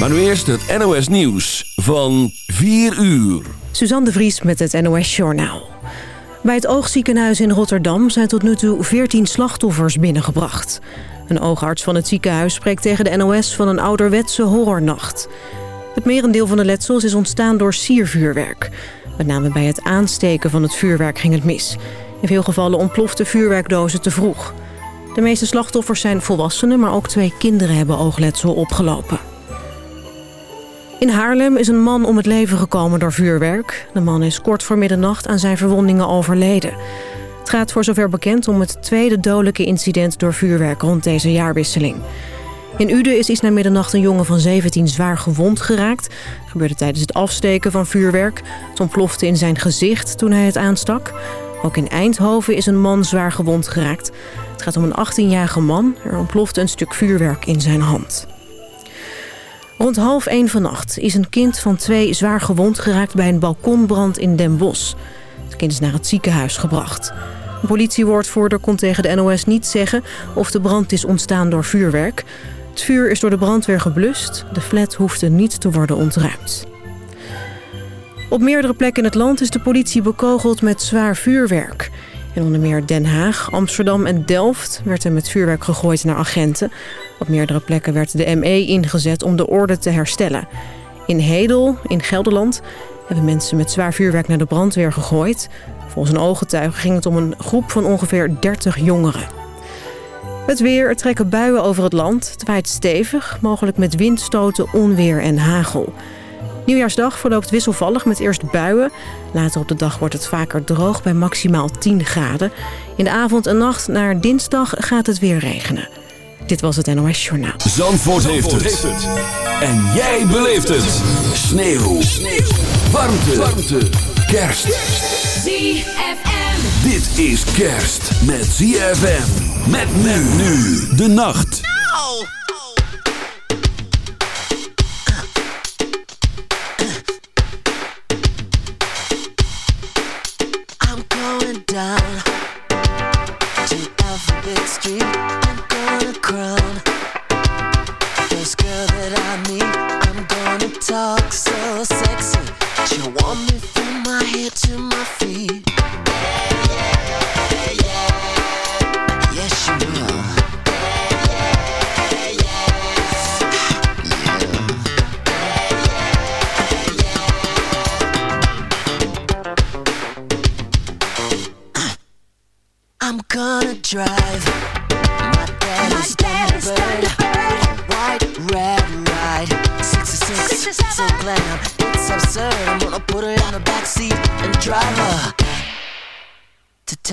Maar nu eerst het NOS Nieuws van 4 uur. Suzanne de Vries met het NOS Journaal. Bij het oogziekenhuis in Rotterdam zijn tot nu toe 14 slachtoffers binnengebracht. Een oogarts van het ziekenhuis spreekt tegen de NOS van een ouderwetse horrornacht. Het merendeel van de letsels is ontstaan door siervuurwerk. Met name bij het aansteken van het vuurwerk ging het mis. In veel gevallen ontplofte vuurwerkdozen te vroeg. De meeste slachtoffers zijn volwassenen, maar ook twee kinderen hebben oogletsel opgelopen. In Haarlem is een man om het leven gekomen door vuurwerk. De man is kort voor middernacht aan zijn verwondingen overleden. Het gaat voor zover bekend om het tweede dodelijke incident door vuurwerk rond deze jaarwisseling. In Uden is iets na middernacht een jongen van 17 zwaar gewond geraakt. Dat gebeurde tijdens het afsteken van vuurwerk. Het ontplofte in zijn gezicht toen hij het aanstak. Ook in Eindhoven is een man zwaar gewond geraakt. Het gaat om een 18-jarige man. Er ontplofte een stuk vuurwerk in zijn hand. Rond half één vannacht is een kind van twee zwaar gewond geraakt bij een balkonbrand in Den Bosch. Het kind is naar het ziekenhuis gebracht. Een politiewoordvoerder kon tegen de NOS niet zeggen of de brand is ontstaan door vuurwerk. Het vuur is door de brandweer geblust. De flat hoefde niet te worden ontruimd. Op meerdere plekken in het land is de politie bekogeld met zwaar vuurwerk. In onder meer Den Haag, Amsterdam en Delft werd er met vuurwerk gegooid naar agenten. Op meerdere plekken werd de ME ingezet om de orde te herstellen. In Hedel, in Gelderland, hebben mensen met zwaar vuurwerk naar de brandweer gegooid. Volgens een ooggetuige ging het om een groep van ongeveer 30 jongeren. Het weer, er trekken buien over het land. Het waait stevig, mogelijk met windstoten, onweer en hagel. Nieuwjaarsdag verloopt wisselvallig met eerst buien. Later op de dag wordt het vaker droog bij maximaal 10 graden. In de avond en nacht naar dinsdag gaat het weer regenen. Dit was het NOS Journaal. Zandvoort, heeft, het. En jij beleeft het. Sneeuw. Sneeuw. Warmte. Warmte. Kerst. ZFM. Dit is kerst met ZFM. Met men nu de nacht. I'm down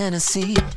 Tennessee.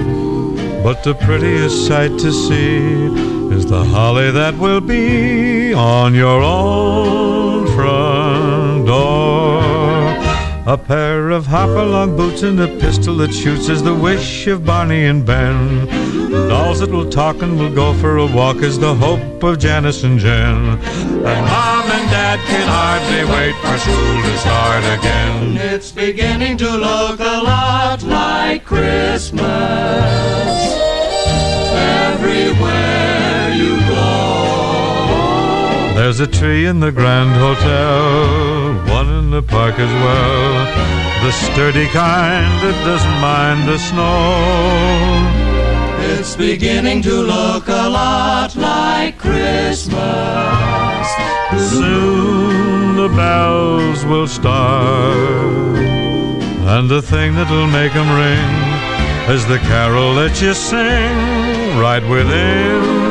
But the prettiest sight to see is the holly that will be on your own front door. A pair of hopalong boots and a pistol that shoots is the wish of Barney and Ben. Dolls that will talk and will go for a walk is the hope of Janice and Jen. And Mom and Dad can hardly wait for school to start again. It's beginning to look a lot like Christmas everywhere you go. There's a tree in the Grand Hotel, one in the park as well. The sturdy kind that doesn't mind the snow. It's beginning to look a lot like Christmas. Soon the bells will start, and the thing that'll make 'em ring is the carol that you sing right within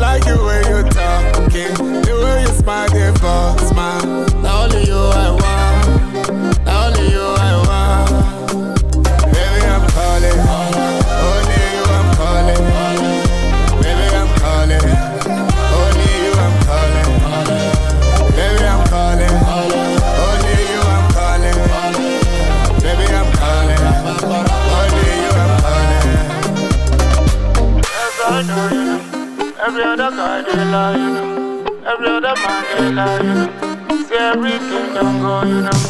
Like the way you talking, the way you smile, the false smile. Only you I want. They lie, you know. Every other man they lie, you know. See everything don't go, you know.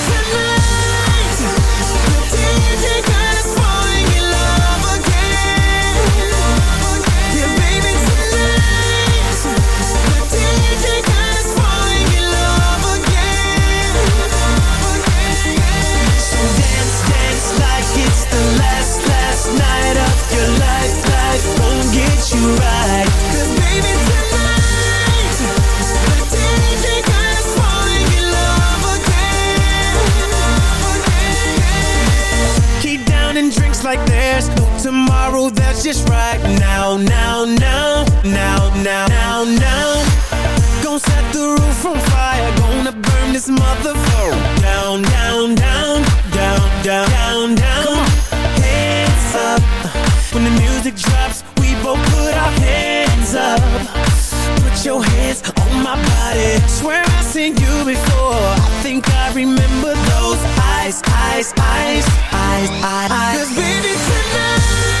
there's no tomorrow, that's just right now, now, now, now, now, now, now. Gonna set the roof on fire, gonna burn this motherfucker down, down, down, down, down, down, down. Hands up. When the music drops, we both put our hands up my body Swear I've seen you before I think I remember those eyes, eyes, eyes, eyes, eyes. Cause baby tonight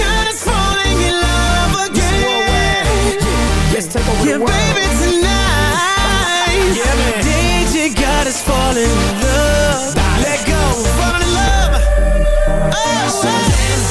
Yeah, world. baby, tonight. Yeah, man. DJ got us falling in love. Let go, falling in love. Oh, oh. so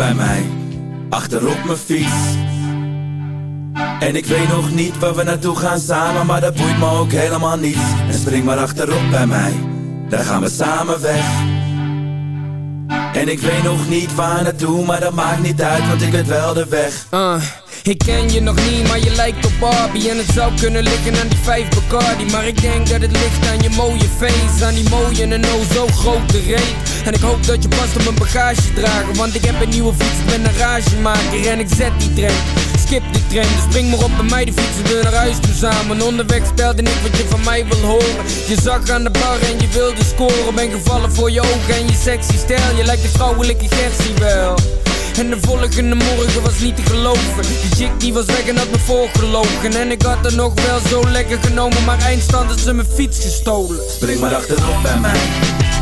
Bij mij, achterop mijn fiets. En ik weet nog niet waar we naartoe gaan samen, maar dat boeit me ook helemaal niet. En spring maar achterop bij mij, daar gaan we samen weg. En ik weet nog niet waar naartoe, maar dat maakt niet uit, want ik weet wel de weg. Uh, ik ken je nog niet, maar je lijkt op Barbie En het zou kunnen liggen aan die vijf Bacardi Maar ik denk dat het ligt aan je mooie face Aan die mooie en oh zo grote reet En ik hoop dat je past op mijn bagage dragen Want ik heb een nieuwe fiets, ik ben een ragemaker En ik zet die trend, skip die trend Dus spring maar op bij mij, de fietsen we naar huis toe samen. Onderweg stelde ik wat je van mij wil horen. Je zag aan de bar en je wilde scoren Ben gevallen voor je ogen en je sexy stijl. Je lijkt de vrouwelijke Gertie wel. En de volgende morgen was niet te geloven. Die chick die was weg en had me voorgelogen. En ik had er nog wel zo lekker genomen Maar eindstand had ze mijn fiets gestolen. Spring maar achterop bij mij,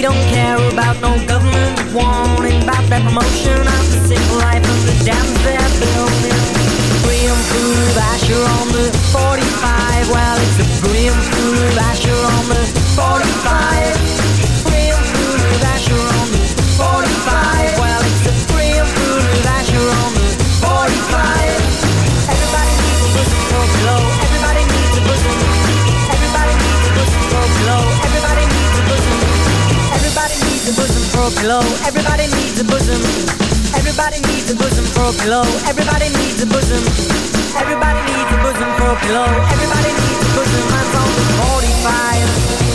We don't care about no government warning about that promotion of the simple life of the dams they're building. Brim food Asher on the 45. Well, it's a brim food Asher on the 45. Pillow. Everybody needs a bosom. Everybody needs a bosom for a pillow. Everybody needs a bosom. Everybody needs a bosom for a pillow. Everybody needs a bosom. I'm on 45.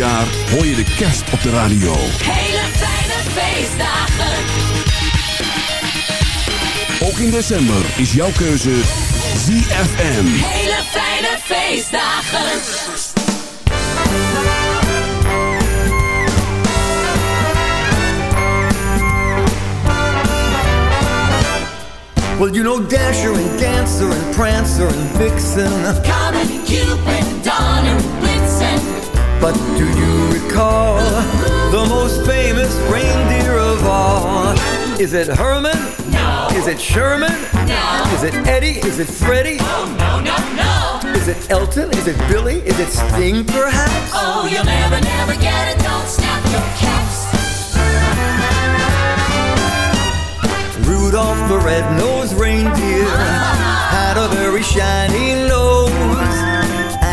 Jaar hoor je de kerst op de radio. Hele fijne feestdagen. Ook in december is jouw keuze ZFM. Hele fijne feestdagen. Well, you know Dasher and Dancer and Prancer and Vixen. Comet, Cupid, Donner. But do you recall the most famous reindeer of all? Is it Herman? No. Is it Sherman? No. Is it Eddie? Is it Freddie? Oh, no, no, no. Is it Elton? Is it Billy? Is it Sting, perhaps? Oh, you'll never, never get it. Don't snap your caps. Rudolph the red-nosed reindeer had a very shiny nose.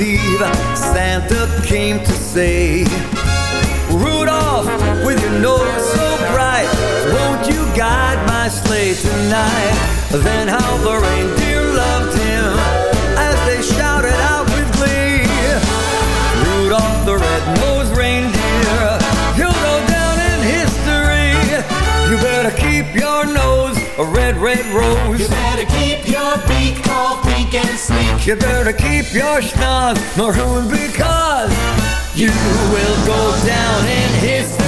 Eve, Santa came to say, Rudolph, with your nose so bright, won't you guide my sleigh tonight? Then how the reindeer loved him a red, red rose. You better keep your beak all pink and sleek. You better keep your schnoz maroon because you will go down in history.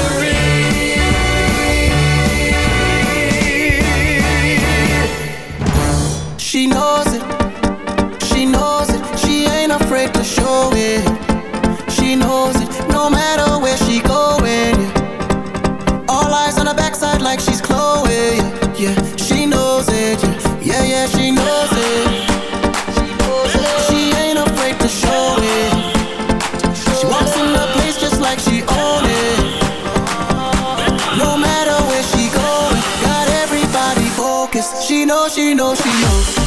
She knows it, she knows it, she ain't afraid to show it. She knows it, no matter where she going. All eyes on her backside like she's Chloe. Focused. She knows, she knows,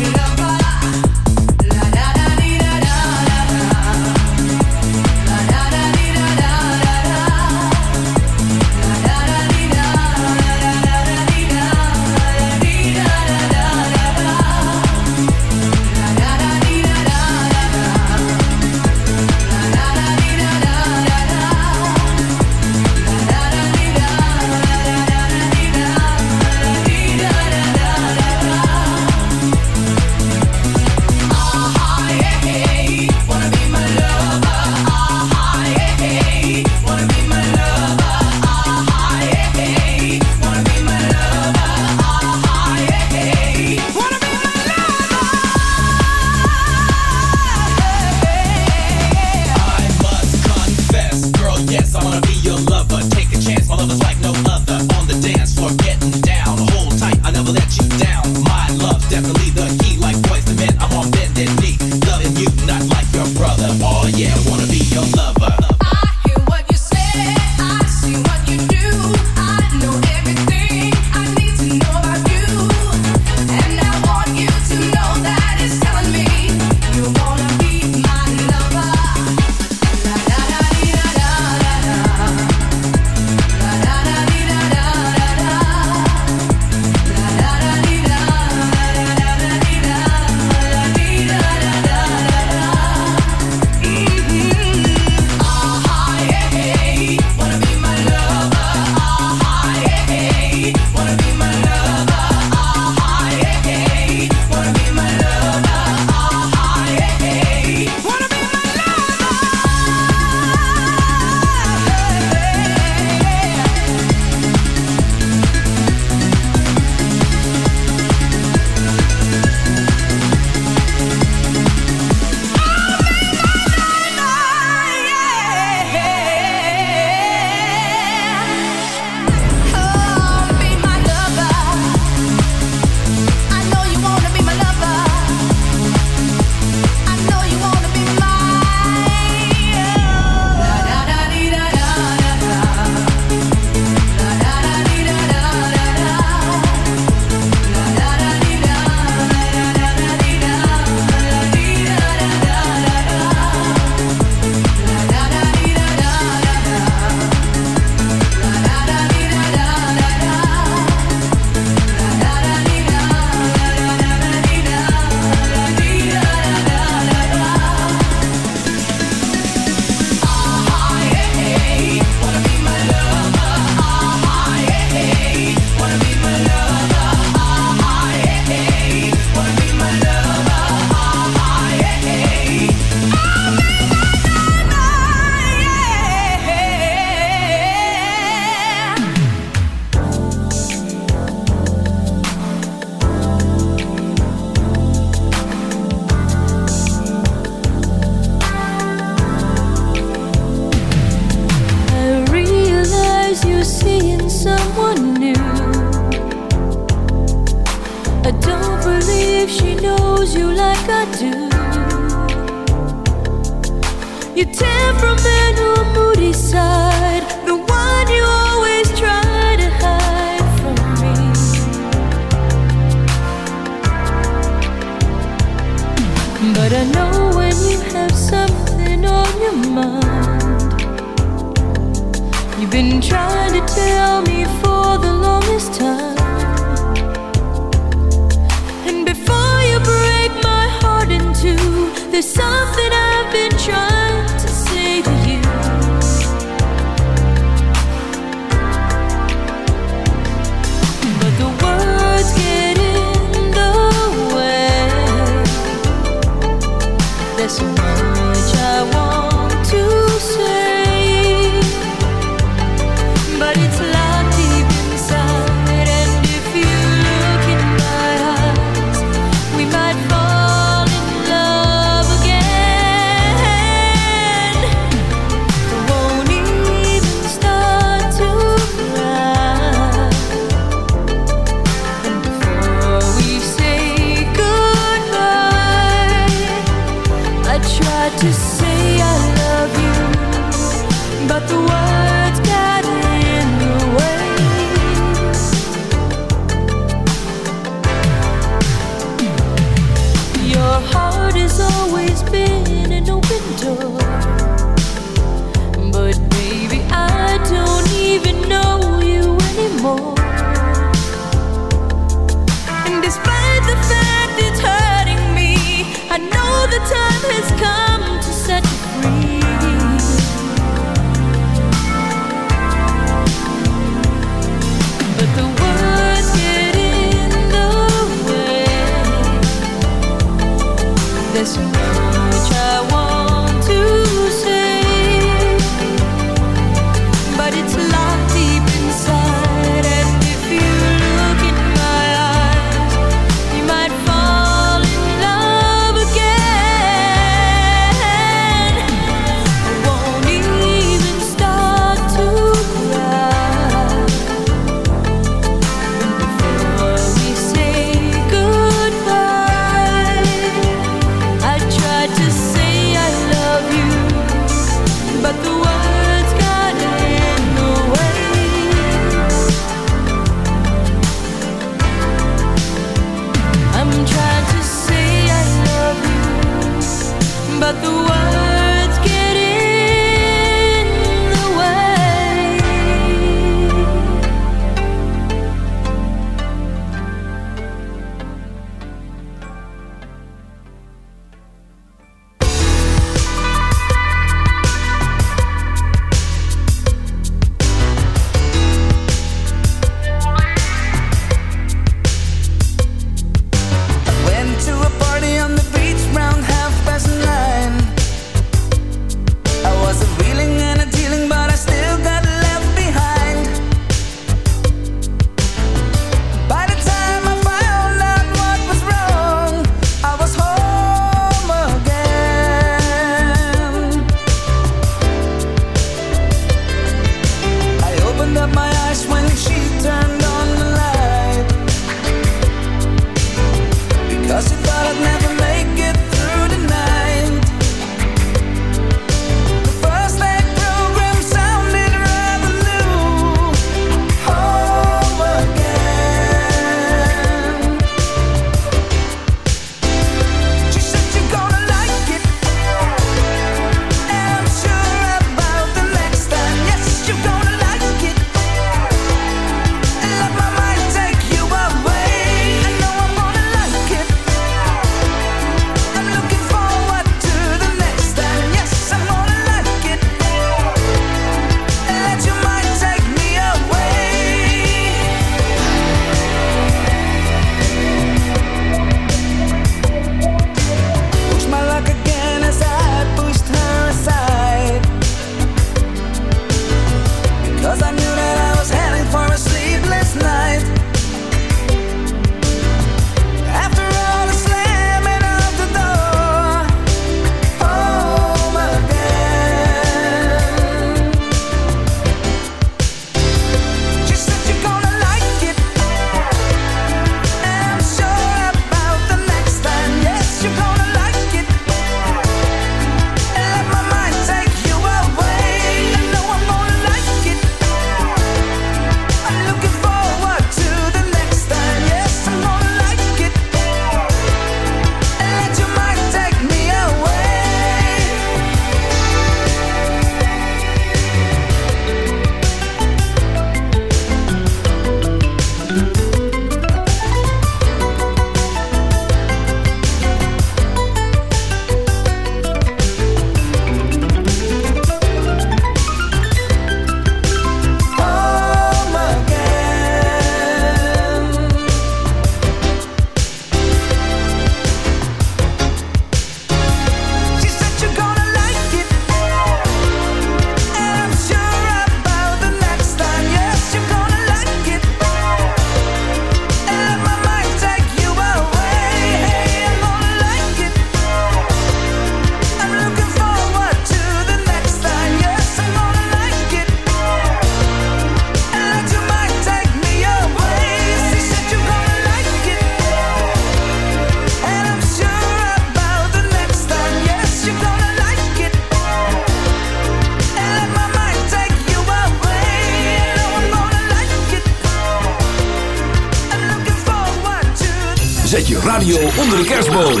radio onder de kerstboom.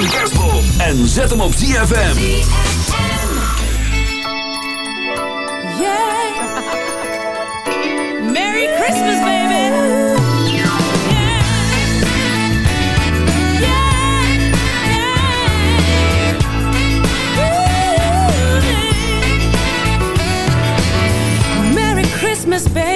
En zet hem op ZFM. Yeah. Merry Christmas, baby. Merry Christmas, baby.